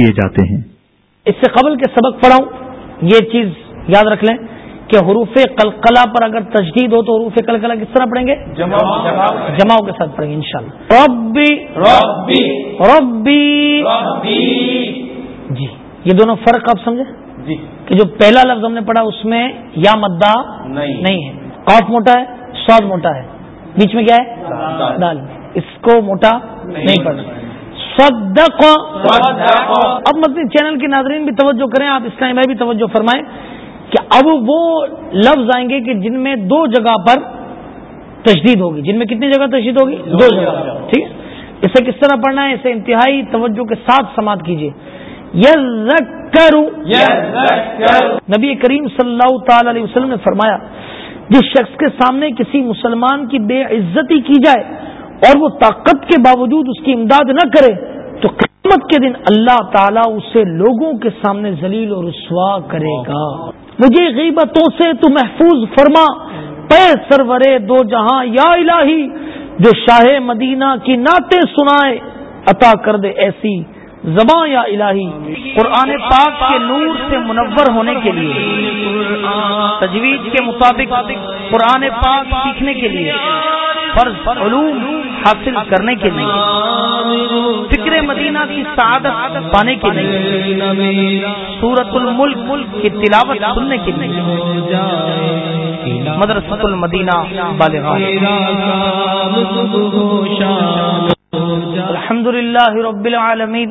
کیے جاتے ہیں۔ اس سے قبل کے سبق پڑھاؤں یہ چیز یاد رکھ لیں کہ حروف قلقلہ پر اگر تجدید ہو تو حروف قلقلہ کس طرح پڑھیں گے؟ جماؤ کے ساتھ پڑھیں گے انشاءاللہ ربی ربی ربی جی یہ دونوں فرق آپ سمجھے؟ جی۔ کہ جو پہلا لفظ ہم نے پڑھا اس میں یا مدہ نہیں۔ ہے۔ کاف موٹا ہے سواد موٹا ہے۔ بیچ میں کیا ہے؟ دال۔ اس کو موٹا نہیں پڑھنا۔ صدق اب مطلب چینل کے ناظرین بھی توجہ کریں آپ اسلامی بھائی بھی توجہ فرمائیں کہ اب وہ لفظ آئیں گے کہ جن میں دو جگہ پر تشدید ہوگی۔ جن میں کتنی جگہ تشدید ہوگی؟ دو جگہ. ٹھیک ہے؟ اسے کس طرح پڑھنا ہے؟ اسے انتہائی توجہ کے ساتھ سماعت کیجیے۔ نبی کریم صلی اللہ تعالی علیہ وسلم نے فرمایا جس شخص کے سامنے کسی مسلمان کی بے عزتی کی جائے اور وہ طاقت کے باوجود اس کی امداد نہ کرے، تو قیامت کے دن اللہ تعالیٰ اسے لوگوں کے سامنے ذلیل اور رسوا کرے گا۔ مجھے غیبتوں سے تو محفوظ فرما۔ پے سرورے دو جہاں، یا الہی، جو شاہ مدینہ کی نعتیں سنائے، عطا کر دے ایسی زباں یا الہی، قرآن پاک کے نور سے منور ہونے کے لیے تجویز کے مطابق قرآن پاک سیکھنے کے لیے، فرض علوم حاصل کرنے کے لیے، فکر مدینہ کی سعادت پانے کے لیے سورت الملک ملک کی تلاوت سننے کے لیے، مدرسۃ المدینہ الحمد للہ رب العالمین۔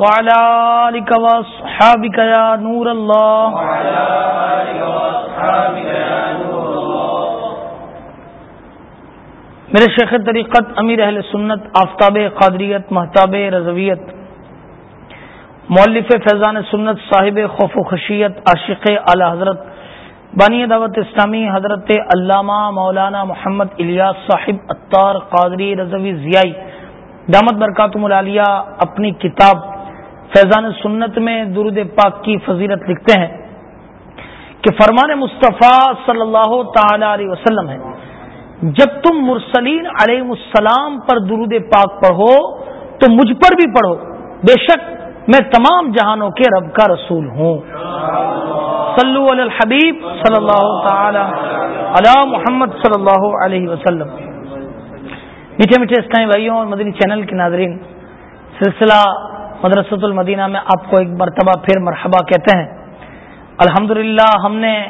وعلى آلك وصحابك يا نور الله. وعلى آلك وصحابك يا نور الله میرے شیخ طریقت امیر اہل سنت، آفتاب قادریت، محتاب رضویت مولف فیضان سنت، صاحب خوف و خشیت، عاشق اعلی حضرت، بانی دعوت اسلامی حضرت علامہ مولانا محمد الیاس صاحب اطار قادری رضوی ضیائی، دامت برکاتم العالیہ، اپنی کتاب فیضان سنت میں درود پاک کی فضیلت لکھتے ہیں کہ فرمان مصطفیٰ صلی اللہ تعالی علیہ وسلم ہے، جب تم مرسلین علیہ السلام پر درود پاک پڑھو تو مجھ پر بھی پڑھو۔ بے شک میں تمام جہانوں کے رب کا رسول ہوں۔ صلو علی الحبیب صلی اللہ تعالی علی محمد صلی اللہ علیہ وسلم۔ میٹھے میٹھے اسلامی بھائیوں اور مدنی چینل کے ناظرین، سلسلہ مدرسۃ المدینہ میں آپ کو ایک مرتبہ پھر مرحبا کہتے ہیں۔ الحمدللہ ہم نے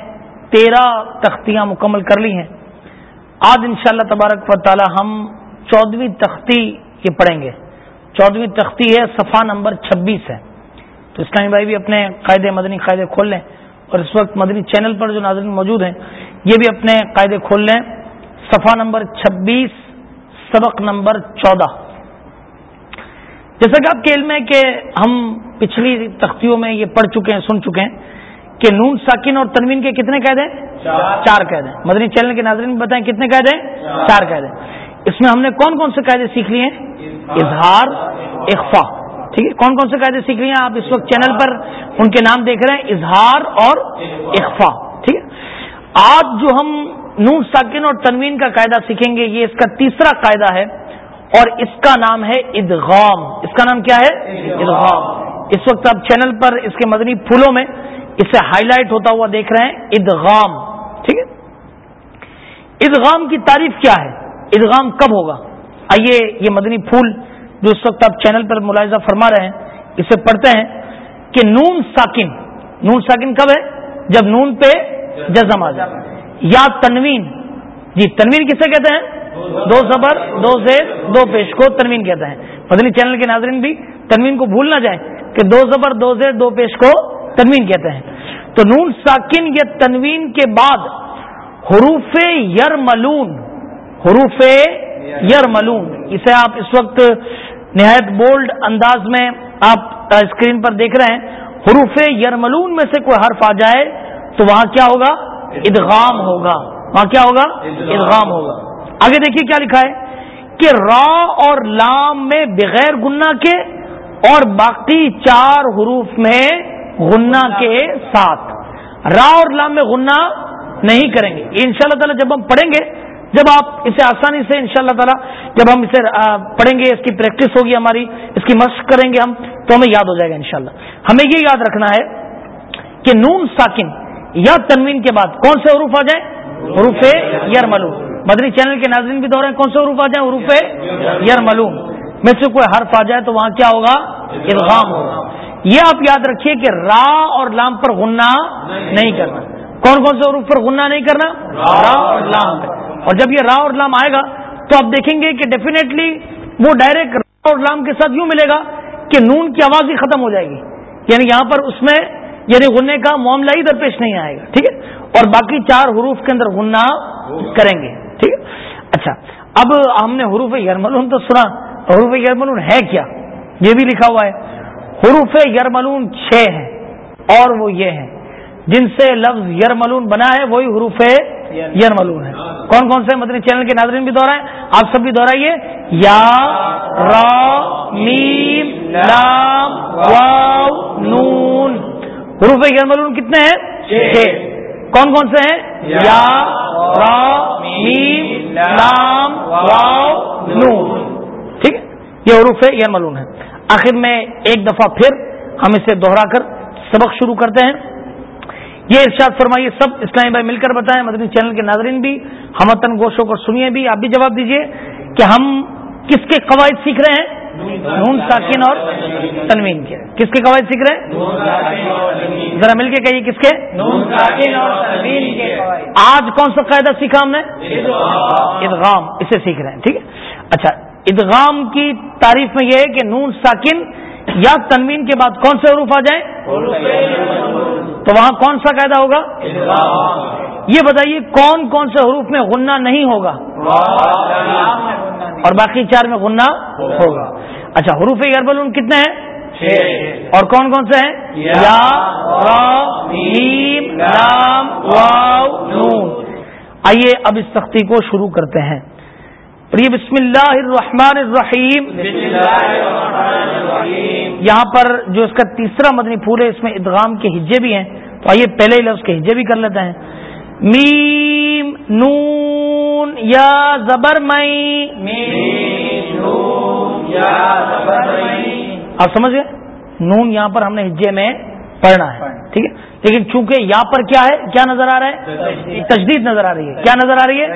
تیرہ تختیاں مکمل کر لی ہیں۔ آج ان شاء اللہ تبارک و تعالی ہم چودہویں تختی یہ پڑھیں گے۔ چودہویں تختی ہے، صفحہ نمبر چھبیس ہے۔ تو اسلامی بھائی بھی اپنے قاعدے مدنی قاعدے کھول لیں۔ اور اس وقت مدنی چینل پر جو ناظرین موجود ہیں، یہ بھی اپنے قاعدے کھول لیں۔ صفحہ نمبر چھبیس، سبق نمبر چودہ۔ جیسا کہ آپ کے علم ہے کہ ہم پچھلی تختیوں میں یہ پڑھ چکے ہیں سن چکے ہیں کہ نون ساکن اور تنوین کے کتنے قید ہیں؟ چار۔ قید ہیں۔ مدنی چینل کے ناظرین بتائیں کتنے قید ہیں؟ چار۔ قید ہیں۔ اس میں ہم نے کون کون سے قاعدے سیکھ لیے ہیں؟ اظہار۔ اخفا۔ ٹھیک ہے کون کون سے قاعدے سیکھ لیے ہیں؟ آپ اس وقت چینل پر ان کے نام دیکھ رہے ہیں اظہار اور اخفا۔ ٹھیک ہے۔ آج جو ہم نون ساکن اور تنوین کا قاعدہ سیکھیں گے یہ اس کا تیسرا قاعدہ ہے۔ اور اس کا نام ہے ادغام۔ اس کا نام کیا ہے؟ ادغام۔ اس وقت آپ چینل پر اس کے مدنی پھولوں میں اسے ہائی لائٹ ہوتا ہوا دیکھ رہے ہیں، ادغام۔ ٹھیک ہے؟ ادغام کی تعریف کیا ہے؟ ادغام کب ہوگا؟ آئیے یہ مدنی پھول جو اس وقت آپ چینل پر ملاحظہ فرما رہے ہیں، اسے پڑھتے ہیں کہ نون ساکن۔ نون ساکن کب ہے؟ جب نون پہ جزم آ جائے۔ یا تنوین۔ جی تنوین کسے کہتے ہیں؟ دو زبر دو زیر دو پیش کو تنوین کہتے ہیں مدنی چینل کے ناظرین بھی تنوین کو بھول نہ جائیں کہ دو زبر دو زیر دو پیش کو تنوین کہتے ہیں تو نون ساکن یا تنوین کے بعد حروف یر ملون حروف یر ملون اسے آپ اس وقت نہایت بولڈ انداز میں آپ اسکرین پر دیکھ رہے ہیں۔ حروف یرملون میں سے کوئی حرف آ جائے تو وہاں کیا ہوگا؟ ادغام ہوگا۔ وہاں کیا ہوگا؟ ادغام ہوگا۔ آگے دیکھیے کیا لکھا ہے کہ را اور لام میں بغیر گنا کے اور باقی چار حروف میں غنہ کے ساتھ۔ را اور لام میں غنہ نہیں کریں گے۔ ان شاء اللہ تعالیٰ جب ہم پڑھیں گے، جب آپ اسے آسانی سے ان شاء اللہ تعالیٰ جب ہم اسے پڑھیں گے، اس کی پریکٹس ہوگی ہماری، اس کی مشق کریں گے ہم، تو ہمیں یاد ہو جائے گا انشاءاللہ۔ ہمیں یہ یاد رکھنا ہے کہ نون ساکن یا تنوین کے بعد کون سے حروف آ جائیں؟ حروف یر ملوم مدنی چینل کے ناظرین بھی دور ہیں۔ کون سے حروف آ جائیں؟ حروف یر ملوم میں سے کوئی حرف آ جائے تو وہاں کیا ہوگا؟ ادغام ہوگا۔ یہ آپ یاد رکھیے کہ را اور لام پر غنہ نہیں کرنا۔ کون کون سے حروف پر غنہ نہیں کرنا؟ را اور لام اور جب یہ را اور لام آئے گا تو آپ دیکھیں گے کہ ڈیفینیٹلی وہ ڈائریکٹ را اور لام کے ساتھ یوں ملے گا کہ نون کی آواز ہی ختم ہو جائے گی۔ یعنی یہاں پر اس میں یعنی غنے کا معاملہ ہی درپیش نہیں آئے گا۔ ٹھیک ہے؟ اور باقی چار حروف کے اندر غنہ کریں گے۔ ٹھیک ہے؟ اچھا اب ہم نے حروف یرملون تو سنا، حروف یرملون ہے کیا؟ یہ بھی لکھا ہوا ہے۔ حروف یرملون چھ ہیں اور وہ یہ ہیں۔ جن سے لفظ یرملون بنا ہے، وہی حروف یرملون ہے کون کون سے؟ مدنی چینل کے ناظرین بھی دوہرائیں آپ سب بھی دوہرائیے یا، را، میم، لام، واو، نون۔ حروف یرملون کتنے ہیں؟ چھ۔ کون کون سے ہیں؟ یا را میم لام واو نون۔ ٹھیک ہے؟ یہ حروف یرملون ہے آخر میں ایک دفعہ پھر ہم اسے دوہرا کر سبق شروع کرتے ہیں۔ یہ ارشاد فرمائیے سب اسلامی بھائی مل کر بتائیں۔ مدنی چینل کے ناظرین بھی ہم وطن گوشوں کو سنیے بھی۔ آپ بھی جواب دیجیے کہ ہم کس کے قواعد سیکھ رہے ہیں۔ نون ساکن اور تنوین کے۔ کس کے قواعد سیکھ رہے ہیں؟ ذرا مل کے کہیے کس کے؟ آج کون سا قاعدہ سیکھا ہم نے؟ ادغام۔ اسے سیکھ رہے ہیں ٹھیک ہے؟ اچھا ادغام کی تعریف میں یہ ہے کہ نون ساکن یا تنوین کے بعد کون سے حروف آ جائیں؟ تو وہاں کون سا قاعدہ ہوگا؟ یہ بتائیے کون کون سے حروف میں غنہ نہیں ہوگا؟ اور باقی چار میں غنہ ہوگا۔ اچھا حروف یربل ان کتنے ہیں؟ اور کون کون سے ہیں؟ یا آئیے اب اس تختی کو شروع کرتے ہیں۔ بسم اللہ الرحمن الرحیم۔ یہاں پر جو اس کا تیسرا مدنی پھول ہے اس میں ادغام کے ہجے بھی ہیں۔ تو آئیے پہلے ہی لفظ کے ہجے بھی کر لیتے ہیں۔ میم نون یا زبر مئی۔ آپ سمجھ گئے نون یہاں پر ہم نے ہجے میں پڑھنا ہے ٹھیک ہے؟ لیکن چونکہ یہاں پر کیا ہے؟ کیا نظر آ رہا ہے؟ تجدید۔ نظر آ رہی ہے۔ کیا نظر آ رہی ہے؟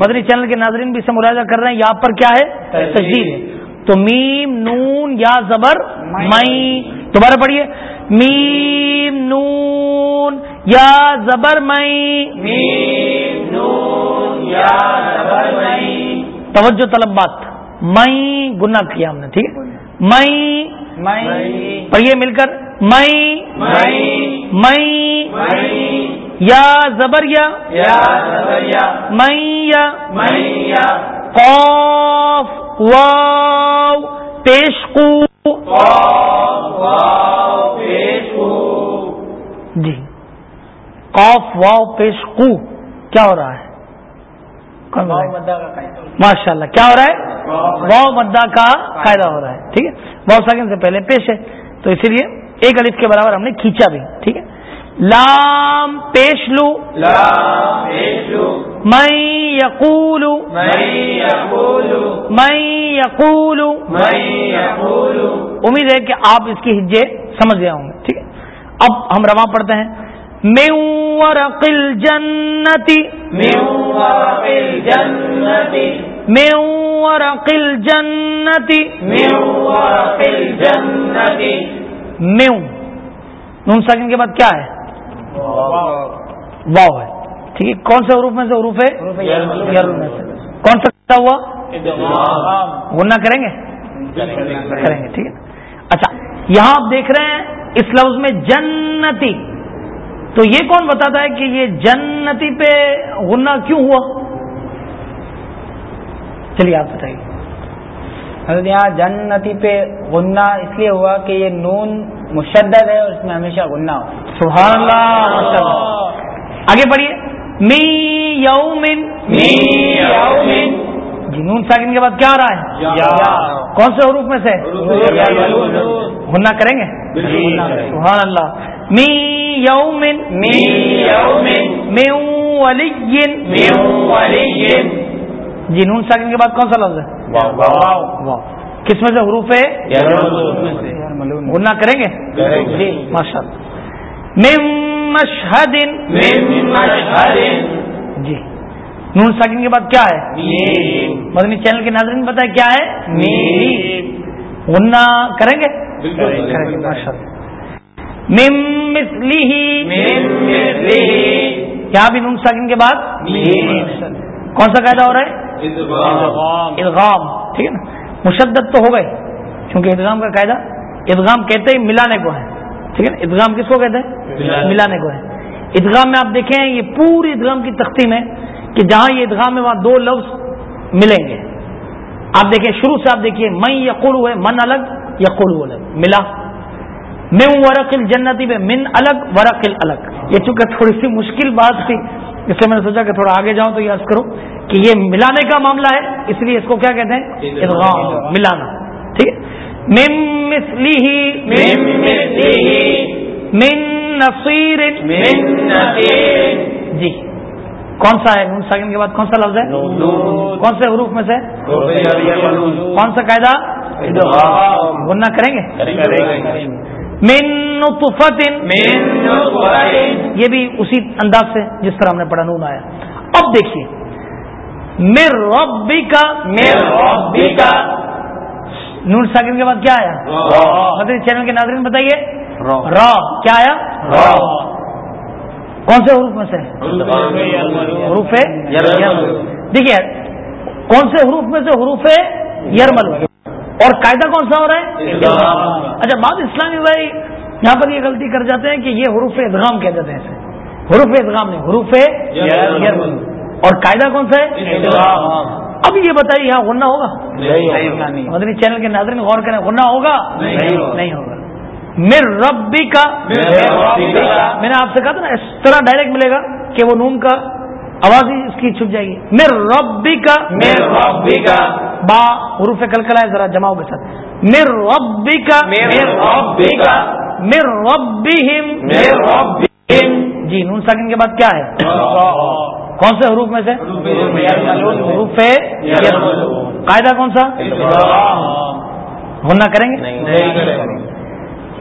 مدنی چینل کے ناظرین بھی اسے ملاحظہ کر رہے ہیں یہاں پر کیا ہے؟ تجدید۔ ہے تو میم نون یا زبر مئی۔ دوبارہ پڑھیے۔ میم نون یا زبر مئی۔ توجہ طلب بات مئی گنا کیا ہم نے ٹھیک ہے؟ مئی پڑھیے مل کر مئی مئی یا زبر یا یا قوف واو پیش جی قوف واو پیش کو کیا ہو رہا ہے؟ ماشاء اللہ کیا ہو رہا ہے؟ واؤ مدہ کا فائدہ ہو رہا ہے ٹھیک ہے؟ واؤ سیکنڈ سے پہلے پیش ہے تو اسی لیے ایک الف کے برابر ہم نے کھینچا بھی ٹھیک ہے؟ لام پیش لو۔ میں یقول۔ میں یقول۔ امید ہے کہ آپ اس کی ہجے سمجھ گئے ہوں گے ٹھیک ہے؟ اب ہم رواں پڑھتے ہیں۔ میورقل جنتی میورقل جنتی میورقل جنتی میورقل جنتی میو نون ساکن کے بعد کیا ہے؟ واؤ ہے. ٹھیک ہے. کون سے حروف میں سے حروف ہے؟ کون سا ہوا؟ غنہ کریں گے. کریں گے. ٹھیک ہے. اچھا یہاں آپ دیکھ رہے ہیں اس لفظ میں جنتی. تو یہ کون بتاتا ہے کہ یہ جنتی پہ غنہ کیوں ہوا؟ چلیے آپ بتائیے۔ حضرت یہاں جنتی پہ غنہ اس لیے ہوا کہ یہ نون مشدد ہے اور اس میں ہمیشہ غنہ ہو۔ سبحان اللہ آگے بڑھیے می یومن جی نون ساکن کے بعد کیا آ رہا ہے؟ کون سے حروف میں سے؟ غنہ کریں گے؟ سبحان اللہ۔ می یومن میو ولی جی نون ساکن کے بعد کون سا لفظ ہے؟ کس میں سے حروف ہے؟ غنہ کریں گے؟ جی ماشاء اللہ جی۔ نون ساکن کے بعد کیا ہے؟ مدنی چینل کے ناظرین بتائیں کیا ہے؟ غنہ کریں گے؟ ماشاء اللہ یہاں بھی نون ساکن کے بعد؟ کون سا قاعدہ ہو رہا ہے؟ ادغام ٹھیک ہے نا؟ مشدت تو ہو گئے. کیونکہ ادغام کا قاعدہ ادغام کہتے ہی ملانے کو ہے. ٹھیک ہے نا؟ ادغام کس کو کہتے ہیں؟ ملانے. کو ہے. ادغام میں آپ دیکھیں یہ پوری ادغام کی تختی میں کہ جہاں یہ ادغام ہے وہاں دو لفظ ملیں گے. آپ دیکھیں شروع سے آپ دیکھیے میں یقول ہے من الگ یقول الگ. ملا. میں ہوں ورق الجنتی میں من الگ ورق الگ یہ چونکہ تھوڑی سی مشکل بات تھی اس لیے میں نے سوچا کہ تھوڑا آگے جاؤں تو یہ کروں کہ یہ ملانے کا معاملہ ہے اس لیے اس کو کیا کہتے ہیں؟ ادغام ملانا۔ ٹھیک ہے؟ من مسلی من نصیر جی۔ کون سا ہے؟ نون ساگن کے بعد کون سا لفظ ہے؟ کون سے حروف میں سے؟ کون سا قاعدہ؟ گننا کریں گے۔ من نطفت. یہ بھی اسی انداز سے جس طرح ہم نے پڑھا نون آیا. اب دیکھیے. میر ربی کا میر ربی کا نون ساکن کے بعد کیا آیا؟ مدری چینل کے ناظرین بتائیے. را. کیا آیا؟ کون سے حروف میں سے؟ حروف ہے دیکھیے کون سے حروف میں سے حروف ہے یرمل؟ اور قاعدہ کون سا ہو رہا ہے؟ اچھا بات اسلامی بھائی یہاں پر یہ غلطی کر جاتے ہیں کہ یہ حروف ادغام کہہ دیتے ہیں حروف ادغام نہیں حروف اور قاعدہ کون سا ہے؟ اب یہ بتائیے یہاں غنہ ہوگا؟ مدنی چینل کے ناظرین غور کریں غنہ ہوگا؟ نہیں ہوگا. میر ربی کا میں نے آپ سے کہا تھا نا اس طرح ڈائریکٹ ملے گا کہ وہ نون کا آواز ہی اس کی چھپ جائے گی۔ میر ربی کا میر ربی کا با حروف کلکلا ہے ذرا جماؤ کے ساتھ۔ میر ربی کا میر ربی کا میر ربی جی نون ساکن کے بعد کیا ہے؟ کون سے حروف میں سے؟ حروف قاعدہ کون سا؟ ہونا کریں گے؟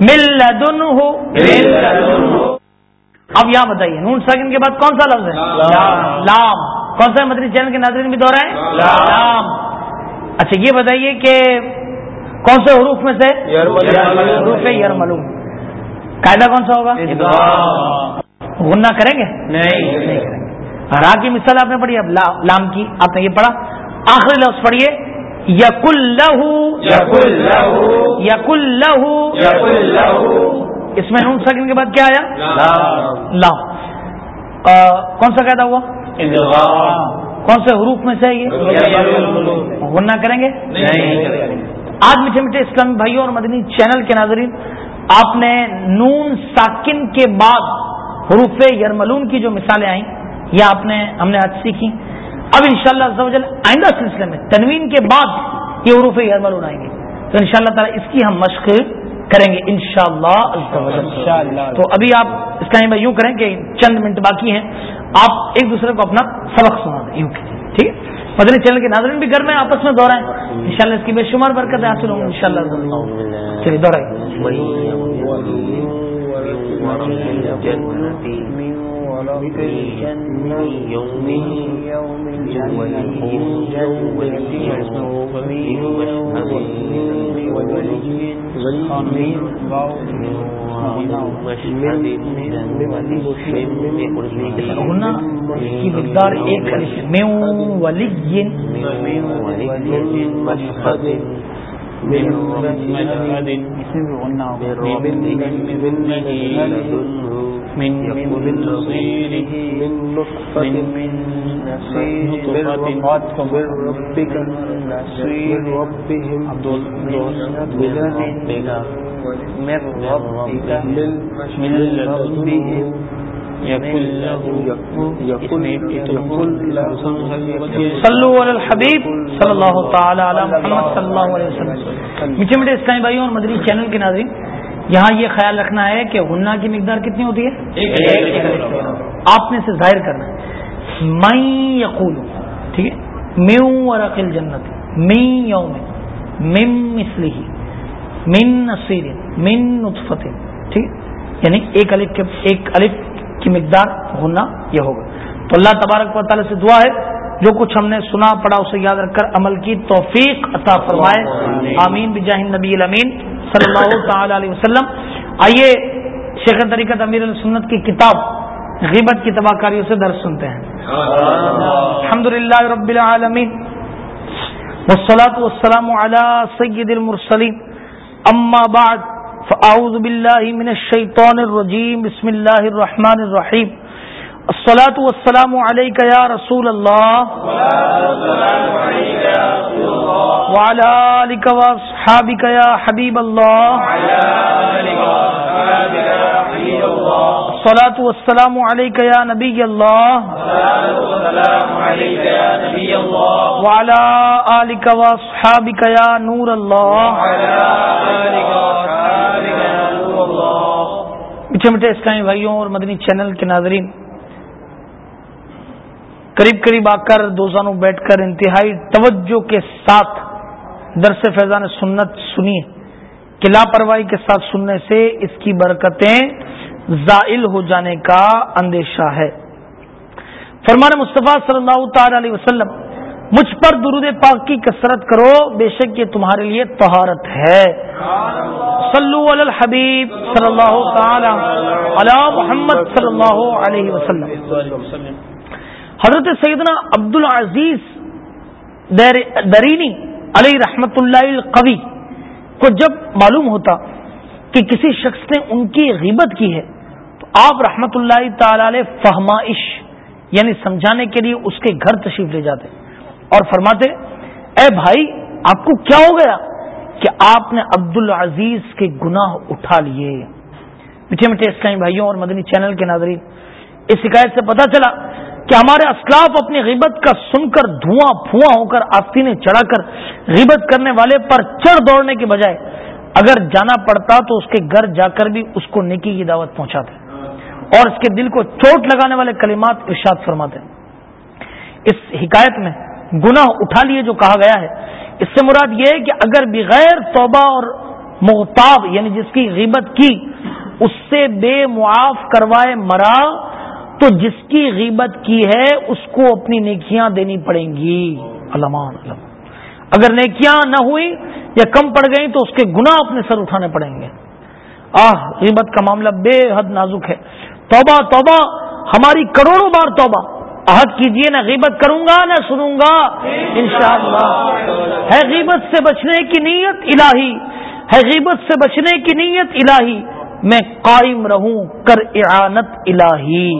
مل ہو اب یہاں بتائیے نون ساکن کے بعد کون سا لفظ ہے؟ لام۔ کون سا مدری چینل کے ناظرین بھی دوہرا ہے لام۔ اچھا یہ بتائیے کہ کون سے حروف میں سے؟ حروف یرملوم قاعدہ کون سا ہوگا؟ غنہ کریں گے؟ نہیں۔ کریں گے۔ را کی مثال آپ نے پڑھی اب لام کی آپ نے یہ پڑھا۔ آخری لفظ پڑھیے۔ یق اللہ یق اللہ اس میں نون سیکنڈ کے بعد کیا آیا؟ لام کون سا قاعدہ ہوا؟ کون سے حروف میں سے یہ؟ غنہ کریں گے؟ آج میٹھے میٹھے اسلامی بھائیوں اور مدنی چینل کے ناظرین آپ نے نون ساکن کے بعد حروف یرملون کی جو مثالیں آئیں یہ آپ نے ہم نے آج سیکھی اب ان شاء اللہ آئندہ سلسلے میں تنوین کے بعد یہ حروف یرملون آئیں گے۔ تو ان شاء اللہ تعالیٰ اس کی ہم مشق کریں گے ان شاء اللہ تو ابھی آپ اس کا یوں کریں کہ چند منٹ باقی ہیں. آپ ایک دوسرے کو اپنا سبق سنا دیں. یوں ٹھیک ہے؟ مدنی چینل کے ناظرین بھی گھر میں آپس میں شاء اللہ اس کی بے شمار برکتیں حاصل ہوں گی ان شاء اللہ چلیے دوہرائیے کی مقدار ایک میو ولی صلو علی الحبیب صلی اللہ تعالی علی محمد صلی اللہ علیہ وسلم. میٹھے میٹھے اسلامی بھائیوں اور مدنی چینل کے ناظرین یہاں یہ خیال رکھنا ہے کہ غنہ کی مقدار کتنی ہوتی ہے؟ آپ نے سے ظاہر کرنا ہے۔ میں یقول ٹھیک ہے؟ میو اور عقل جنت می یوم مم مسلی من نصیر من نطفت ٹھیک یعنی ایک الف کے ایک الف کی مقدار ہونا یہ ہوگا۔ تو اللہ تبارک و تعالی سے دعا ہے جو کچھ ہم نے سنا پڑا اسے یاد رکھ کر عمل کی توفیق عطا فرمائے۔ آمین۔ بجاہ نبی الامین۔ صلی اللہ تعالی علیہ وسلم۔ آئیے شیخ طریقت امیر السنت کی کتاب غیبت کی تباہ کاریوں سے درس سنتے ہیں۔ الحمد للہ رب العالمین۔ والصلاة والسلام على سید المرسلین۔ اما بعد، فاعوذ باللہ من الشیطان الرجیم۔ بسم اللہ الرحمن الرحیم۔ الصلاة والسلام عليك يا رسول الله وعلى آلك واصحابك يا حبيب الله. الصلاة والسلام عليك يا نبي الله. وعلى آلك واصحابك يا نور الله. میٹھے میٹھے اسلامی بھائیوں اور مدنی چینل کے ناظرین، قریب قریب آ کر دوزانوں بیٹھ کر انتہائی توجہ کے ساتھ درس فیضان سنت سنیے کہ لاپرواہی کے ساتھ سننے سے اس کی برکتیں زائل ہو جانے کا اندیشہ ہے۔ فرمان مصطفیٰ صلی اللہ تعالی علیہ وسلم، مجھ پر درود پاک کی کثرت کرو، بے شک یہ تمہارے لیے طہارت ہے۔ صلو علی الحبیب صلی اللہ تعالی علی محمد صلی اللہ علیہ وسلم۔ حضرت سیدنا عبد العزیز درینی علیہ رحمت اللہ القوی، کو جب معلوم ہوتا کہ کسی شخص نے ان کی غیبت کی ہے، تو آپ رحمت اللہ تعالی علیہ فہمائش یعنی سمجھانے کے لیے اس کے گھر تشریف لے جاتے۔ اور فرماتے، اے بھائی، آپ کو کیا ہو گیا کہ آپ نے عبد العزیز کے گناہ اٹھا لیے؟ میٹھے میٹھے اسلامی بھائیوں اور مدنی چینل کے ناظرین، اس شکایت سے پتا چلا کہ ہمارے اسلاف اپنی غیبت کا سن کر دھواں پھواں ہو کر آستینیں چڑھا کر غیبت کرنے والے پر چڑھ دوڑنے کے بجائے اگر جانا پڑتا تو اس کے گھر جا کر بھی اس کو نیکی کی دعوت پہنچاتے اور اس کے دل کو چوٹ لگانے والے کلمات ارشاد فرماتے اس حکایت میں گناہ اٹھا لیے جو کہا گیا ہے اس سے مراد یہ ہے کہ اگر بغیر توبہ اور محتاب یعنی جس کی غیبت کی، اس سے بے معاف کروائے مرا تو جس کی غیبت کی ہے اس کو اپنی نیکیاں دینی پڑیں گی۔ علمان اگر نیکیاں نہ ہوئی یا کم پڑ گئیں تو اس کے گناہ اپنے سر اٹھانے پڑیں گے۔ آہ، غیبت کا معاملہ بے حد نازک ہے۔ توبہ توبہ، ہماری کروڑوں بار توبہ۔ عہد کیجیے، نہ غیبت کروں گا، نہ سنوں گا۔ انشاءاللہ۔ ہے غیبت سے بچنے کی نیت الہی۔ ہے غیبت سے بچنے کی نیت الہی۔ میں قائم رہوں، کر اعانت الہی۔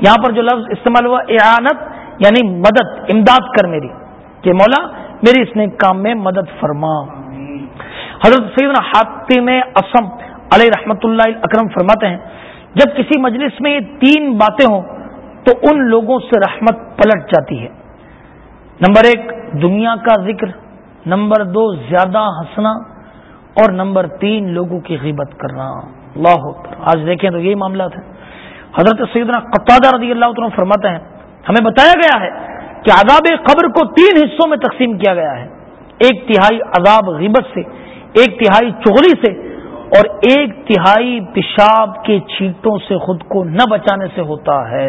یہاں پر جو لفظ استعمال ہوا، اعانت یعنی مدد، امداد کر میری۔ کہ مولا، میری اس نے کام میں مدد فرما۔ حضرت سیدنا حاتم اسم علیہ رحمت اللہ اکرم فرماتے ہیں، جب کسی مجلس میں یہ تین باتیں ہوں، تو ان لوگوں سے رحمت پلٹ جاتی ہے۔ نمبر ایک، دنیا کا ذکر۔ نمبر دو، زیادہ ہنسنا۔ اور نمبر تین، لوگوں کی غیبت کرنا۔ اللہ آج دیکھیں تو یہی معاملات ہیں۔ حضرت سیدنا قطادہ رضی اللہ عنہ فرماتے ہیں، ہمیں بتایا گیا ہے کہ عذاب قبر کو تین حصوں میں تقسیم کیا گیا ہے۔ ایک تہائی عذاب غیبت سے، ایک تہائی چغلی سے اور ایک تہائی پیشاب کے چھیٹوں سے خود کو نہ بچانے سے ہوتا ہے۔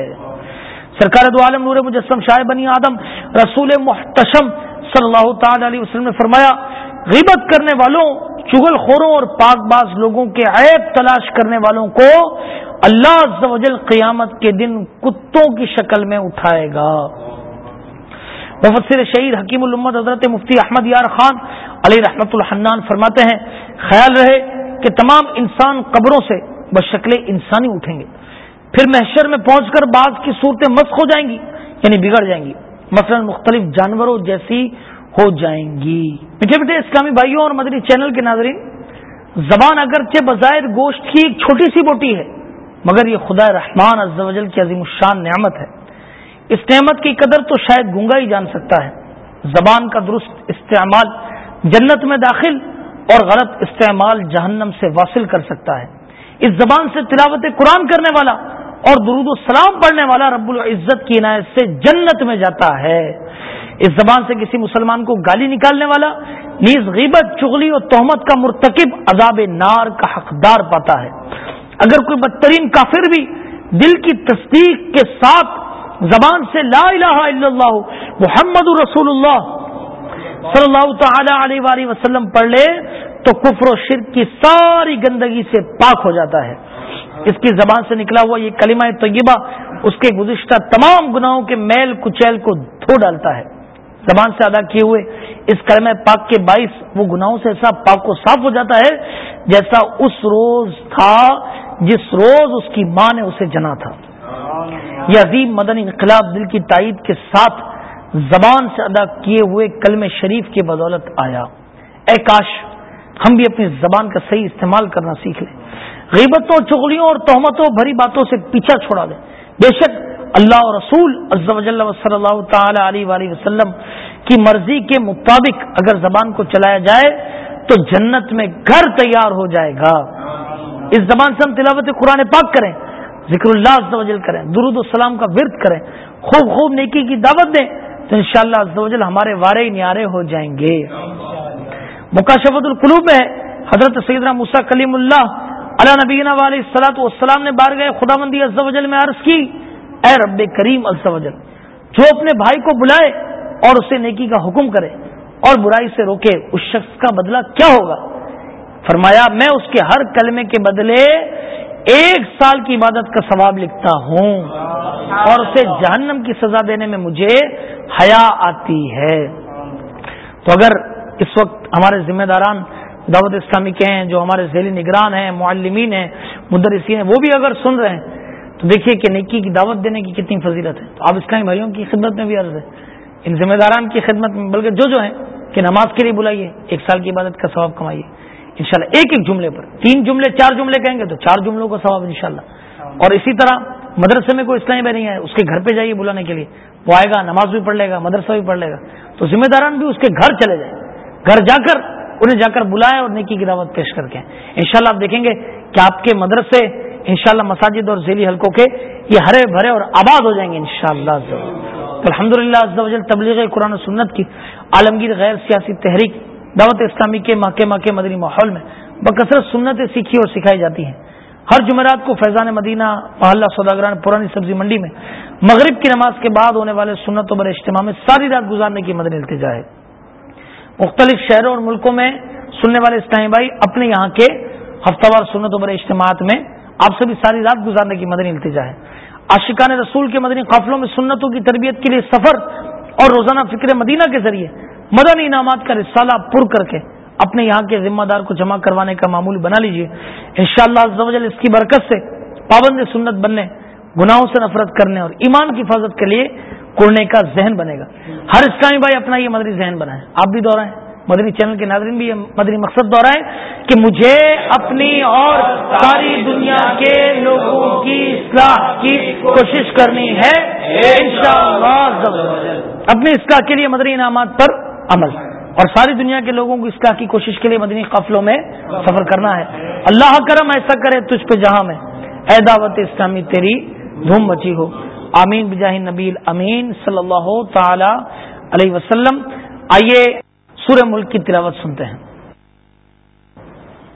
سرکار دو عالم نور مجسم شاہ بنی آدم، رسول محتشم صلی اللہ تعالی علیہ وسلم نے فرمایا، غیبت کرنے والوں، چغل خوروں اور پاک باز لوگوں کے عیب تلاش کرنے والوں کو اللہ عز و جل قیامت کے دن کتوں کی شکل میں اٹھائے گا۔ مفسر شہید حکیم الامت حضرت مفتی احمد یار خان علی رحمت الحنان فرماتے ہیں، خیال رہے کہ تمام انسان قبروں سے بشکل انسانی اٹھیں گے۔ پھر محشر میں پہنچ کر بعض کی صورتیں مسخ ہو جائیں گی یعنی بگڑ جائیں گی۔ مثلا مختلف جانوروں جیسی ہو جائیں گی۔ میٹھے بیٹے، اسلامی بھائیوں اور مدنی چینل کے ناظرین، زبان اگرچہ بظاہر گوشت کی ایک چھوٹی سی بوٹی ہے مگر یہ خدا رحمان عز و جل کی عظیم الشان نعمت ہے۔ اس نعمت کی قدر تو شاید گونگا ہی جان سکتا ہے۔ زبان کا درست استعمال جنت میں داخل اور غلط استعمال جہنم سے واصل کر سکتا ہے۔ اس زبان سے تلاوت قرآن کرنے والا اور درود السلام پڑھنے والا رب العزت کی عنایت سے جنت میں جاتا ہے۔ اس زبان سے کسی مسلمان کو گالی نکالنے والا نیز غیبت، چغلی اور تہمت کا مرتکب عذاب نار کا حقدار پاتا ہے۔ اگر کوئی بدترین کافر بھی دل کی تصدیق کے ساتھ زبان سے لا الہ الا اللہ، محمد رسول اللہ صلی اللہ تعالی علیہ وآلہ وسلم پڑھ لے، تو کفر و شرک کی ساری گندگی سے پاک ہو جاتا ہے۔ اس کی زبان سے نکلا ہوا یہ کلمہ طیبہ، اس کے گزشتہ تمام گناہوں کے میل کچیل کو دھو ڈالتا ہے۔ زبان سے ادا کیے ہوئے اس کلمہ پاک کے باعث وہ گناہوں سے ایسا پاک و صاف ہو جاتا ہے جیسا اس روز تھا جس روز اس کی ماں نے اسے جنا تھا۔ یہ عظیم مدنی انقلاب دل کی تائید کے ساتھ زبان سے ادا کیے ہوئے کلم شریف کی بدولت آیا۔ اے کاش، ہم بھی اپنی زبان کا صحیح استعمال کرنا سیکھ لیں۔ غیبتوں، چغلیوں اور تہمتوں بھری باتوں سے پیچھا چھوڑا دیں۔ بے شک اللہ اور رسول عز و جل صلی اللہ تعالی علیہ وآلہ وسلم کی مرضی کے مطابق اگر زبان کو چلایا جائے تو جنت میں گھر تیار ہو جائے گا۔ اس زبان سے ہم تلاوت قرآن پاک کریں، ذکر اللہ عز و جل کریں، درود السلام کا ورد کریں، خوب خوب نیکی کی دعوت دیں، تو انشاءاللہ شاء اللہ ہمارے وارے نیارے ہو جائیں گے۔ مکاشفت القلوب میں حضرت سیدنا مسا کلیم اللہ علیہ نبینہ علیہ سلاۃ والسلام نے بار گئے خدا مندی جل میں عرض کی، اے رب کریم جل، جو اپنے بھائی کو بلائے اور اسے نیکی کا حکم کرے اور برائی سے روکے، اس شخص کا بدلہ کیا ہوگا؟ فرمایا، میں اس کے ہر کلمے کے بدلے ایک سال کی عبادت کا ثواب لکھتا ہوں۔ اور اسے جہنم کی سزا دینے میں مجھے حیا آتی ہے۔ تو اگر اس وقت ہمارے ذمہ داران دعوت اسلامی کے ہیں، جو ہمارے ذیلی نگران ہیں، معلمین ہیں، مدرسین ہیں، وہ بھی اگر سن رہے ہیں، تو دیکھیے کہ نیکی کی دعوت دینے کی کتنی فضیلت ہے۔ تو آپ اسلامی بھائیوں کی خدمت میں بھی عرض ہے۔ ان ذمہ داران کی خدمت میں، بلکہ جو جو ہیں، کہ نماز کے لیے بلائیے، ایک سال کی عبادت کا ثواب کمائیے۔ انشاءاللہ، ایک ایک جملے پر۔ تین جملے، چار جملے کہیں گے تو چار جملوں کا ثواب انشاءاللہ۔ اور اسی طرح مدرسے میں کوئی اسلامی بھائی نہیں ہے، اس کے گھر پہ جائیے بلانے کے لیے۔ وہ آئے گا، نماز بھی پڑھ لے گا، مدرسہ بھی پڑھ لے گا۔ تو ذمہ داران بھی اس کے گھر چلے جائیں۔ گھر جا کر، انہیں جا کر بلائے اور نیکی کی دعوت پیش کر کے انشاءاللہ آپ دیکھیں گے کہ آپ کے مدرسے، انشاءاللہ مساجد اور ذیلی حلقوں کے یہ ہرے بھرے اور آباد ہو جائیں گے انشاءاللہ شاء اللہ الحمد للہ تبلیغ قرآن و سنت کی عالمگیر غیر سیاسی تحریک دعوت اسلامی کے ماہ ماہ مدنی ماحول میں بکثرت سنتیں سیکھی اور سکھائی جاتی ہیں۔ ہر جمعرات کو فیضان مدینہ محلہ سوداگران پرانی سبزی منڈی میں مغرب کی نماز کے بعد ہونے والے سنت و بر اجتماع میں ساری رات گزارنے کی مدنی التجا ہے مختلف شہروں اور ملکوں میں سننے والے اسلامی بھائی اپنے یہاں کے ہفتہ وار سنت و بر اجتماعات میں آپ سے بھی ساری رات گزارنے کی مدنی التجا ہے عاشقان رسول کے مدنی قافلوں میں سنتوں کی تربیت کے لیے سفر اور روزانہ فکر مدینہ کے ذریعے مدنی انعامات کا رسالہ پر کر کے اپنے یہاں کے ذمہ دار کو جمع کروانے کا معمول بنا لیجیے ان شاء اللہ اس کی برکت سے پابند سنت بننے، گناہوں سے نفرت کرنے اور ایمان کی حفاظت کے لیے کوڑنے کا ذہن بنے گا۔ ہر اسلامی بھائی اپنا یہ مدری ذہن بنائے۔ آپ بھی دورائیں مدنی چینل کے ناظرین بھی یہ مدنی مقصد دورائیں کہ مجھے اپنی اور ساری دنیا کے لوگوں کی اصلاح کی کوشش کرنی ہے۔ اپنی اصلاح کے لیے مدنی انعامات پر عمل۔ اور ساری دنیا کے لوگوں کو اصلاح کی کوشش کے لیے مدنی قافلوں میں سفر کرنا ہے۔ اللہ کرم ایسا کرے تجھ پہ جہاں میں۔ اے دعوت اسلامی، تیری دھوم مچی ہو۔ آمین۔ بجاہ نبیل امین صلی اللہ تعالی علیہ وسلم۔ آئیے سورہ ملک کی تلاوت سنتے ہیں۔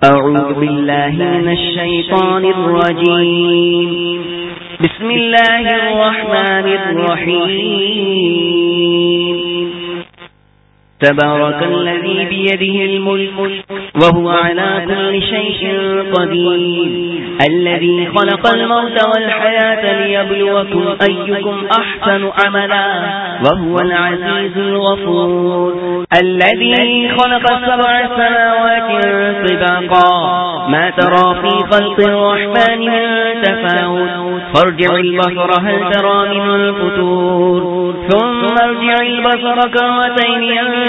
اعوذ باللہ من الشیطان الرجیم۔ بسم اللہ الرحمن الرحیم۔ تبارك الذي بيده الملك وهو على كل شيء قدير. الذي خلق الموت والحياة ليبلوكم أيكم أحسن عملا وهو العزيز الغفور. الذي خلق السبع سماوات طباقا. ما ترى في خلق الرحمن من تفاوت. فارجع البصر هل ترى من الفتور. ثم ارجع البصر كرتين ينفر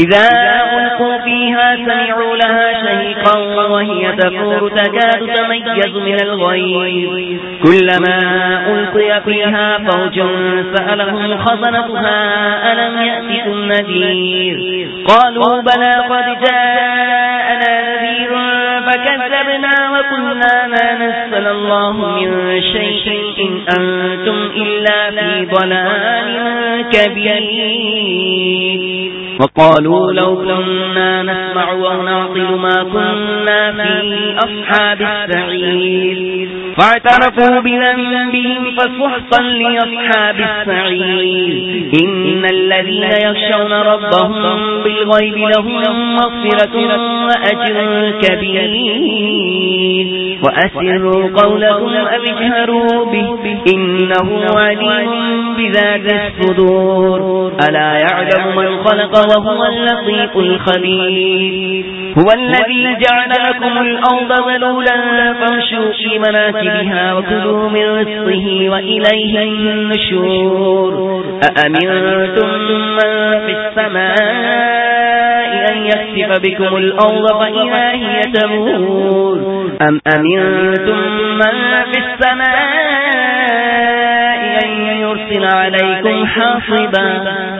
إذا ألقوا فيها سمعوا لها شهيقا وهي تفور تكاد تميز من الغير كلما ألقي فيها فوج سألهم خزنتها، ألم يأتكم نذير قالوا بلى قد جاءنا نذير فكذبنا وقلنا ما نسل الله من شيء، إن أنتم إلا في ضلال كبير. وقالوا لو كنا نسمع ونعطل ما كنا في أصحاب السعير. فاعترفوا بذنبهم فسحقا لأصحاب السعير. إن الذين يخشون ربهم بالغيب لهم مغفرة وأجر كبير. وأسروا قولكم أبجهروا به. إنه عليم بذات الصدور. ألا يعلم من خلق وهو اللطيف الخبير. هو الذي جعل لكم الأرض ذلولا فامشوا في مناكبها وكلوا من رزقه وإليه النشور. أأمنتم من في السماء أن يخسف بكم الأرض فإذا هي تمور؟ أم أمنتم من في السماء أن يرسل عليكم حاصبا؟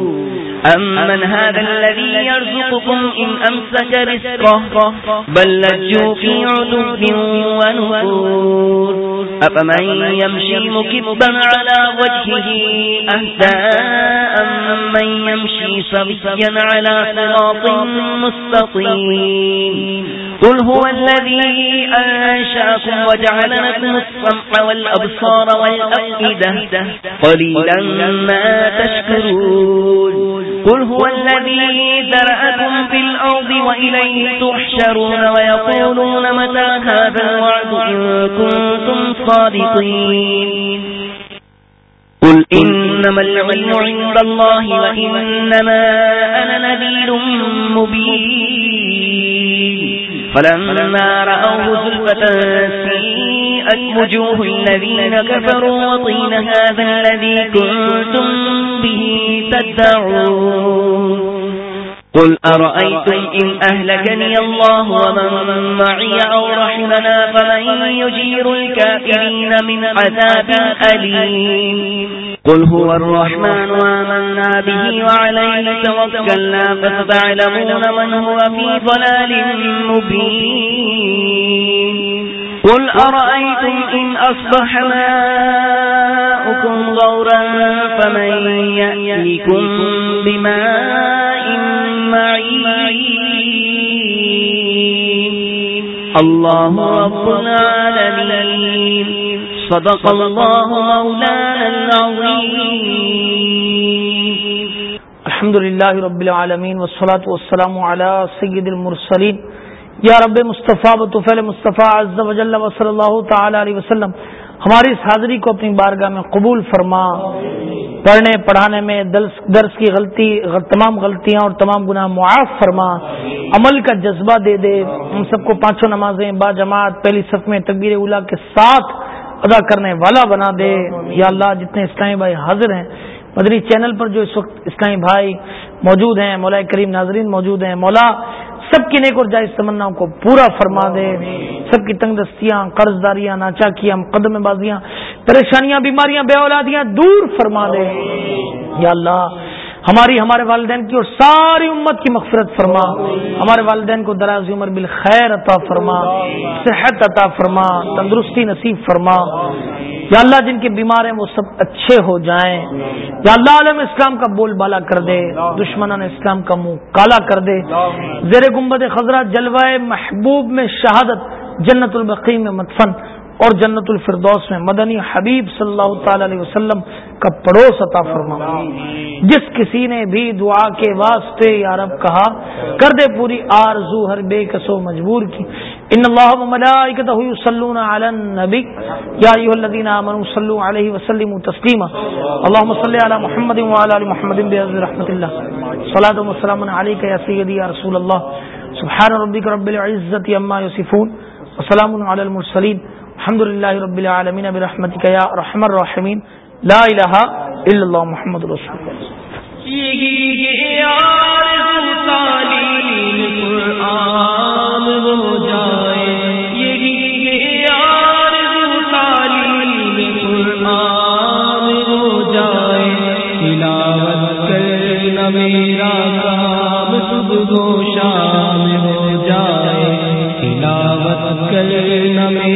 أمن هذا الذي يرزقكم إن أمسك رزقه بل لجوا في عدو ونفور أفمن يمشي مكبا على وجهه أهداء من يمشي سبيا على صراط مستقيم قل هو الذي أنشاكم وجعل لكم السمع والأبصار والأفئدة قليلا ما تشكرون قل هو الذي ذرأكم في الأرض وإليه تحشرون ويقولون متى هذا الوعد إن كنتم صادقين؟ قل إنما العلم عند الله وإنما أنا نذير مبين. فلما رأوه زلفة سيئت وجوه الذين كفروا وطين هذا الذي كنتم به تدعون قل أرأيتم إن أهلكني الله ومن معي أو رحمنا فمن يجير الكافرين من عذاب أليم. قل هو الرحمن وآمنا به وعليه توكلنا فستعلمون من هو في ضلال مبين. قل أرأيتم إن أصبح ماؤكم غورا فمن يأتيكم بماء معين. الله رب العالمين. صدق الله مولانا العظيم. الحمد للہ رب العالمین والصلاة والسلام علی سید المرسلین یا رب مصطفیٰ و مصطفیٰ عز و جل و صلی اللہ تعالی علیہ وسلم، ہماری اس حاضری کو اپنی بارگاہ میں قبول فرما۔ پڑھنے، پڑھانے میں درس کی غلطی تمام غلطیاں اور تمام گناہ معاف فرما۔ عمل کا جذبہ دے دے۔ ہم سب کو پانچوں نمازیں با جماعت، پہلی صف میں تقبیر اولا کے ساتھ ادا کرنے والا بنا دے۔ یا اللہ، جتنے اسلامی بھائی حاضر ہیں مدری چینل پر جو اس وقت اسلامی بھائی موجود ہیں، مولا کریم ناظرین موجود ہیں، مولا سب کی نیک اور جائز تمناؤں کو پورا فرما دے۔ سب کی تنگ دستیاں قرض داریاں ناچاکیاں، مقدمے بازیاں، پریشانیاں، بیماریاں، بے اولادیاں دور فرما دے۔ یا اللہ ہماری ہمارے والدین کی اور ساری امت کی مغفرت فرما۔ ہمارے والدین کو دراز عمر بالخیر عطا فرما، صحت عطا فرما، تندرستی نصیب فرما۔ یا اللہ جن کے بیمار ہیں وہ سب اچھے ہو جائیں۔ یا اللہ عالم اسلام کا بول بالا کر دے، دشمنان اسلام کا منہ کالا کر دے۔ زیر گمبد خزرہ جلوائے محبوب میں شہادت جنت البقی میں مدفن۔ اور جنت الفردوس میں مدنی حبیب صلی اللہ تعالی علیہ وسلم کا پڑوس عطا فرما جس کسی نے بھی دعا کے واسطے یا رب کہا کر دے پوری آرزو ہر بے کسو مجبور کی۔ ان اللہ ملائکتہ یصلون علی النبی۔ یا ایھا الذین آمنوا صلوا علیہ وسلموا تسلیما۔ اللهم صل علی محمد وعلى ال محمد بعز رحمت اللہ۔ صلاۃ و سلام علیک یا سیدی یا رسول اللہ۔ سبحان ربک رب العزۃ عما یصفون۔ وسلام علی المرسلین۔ الحمد للہ رب العالمین اب رحمت یا رحم الرحمین لا الہ الا اللہ محمد رسول میرا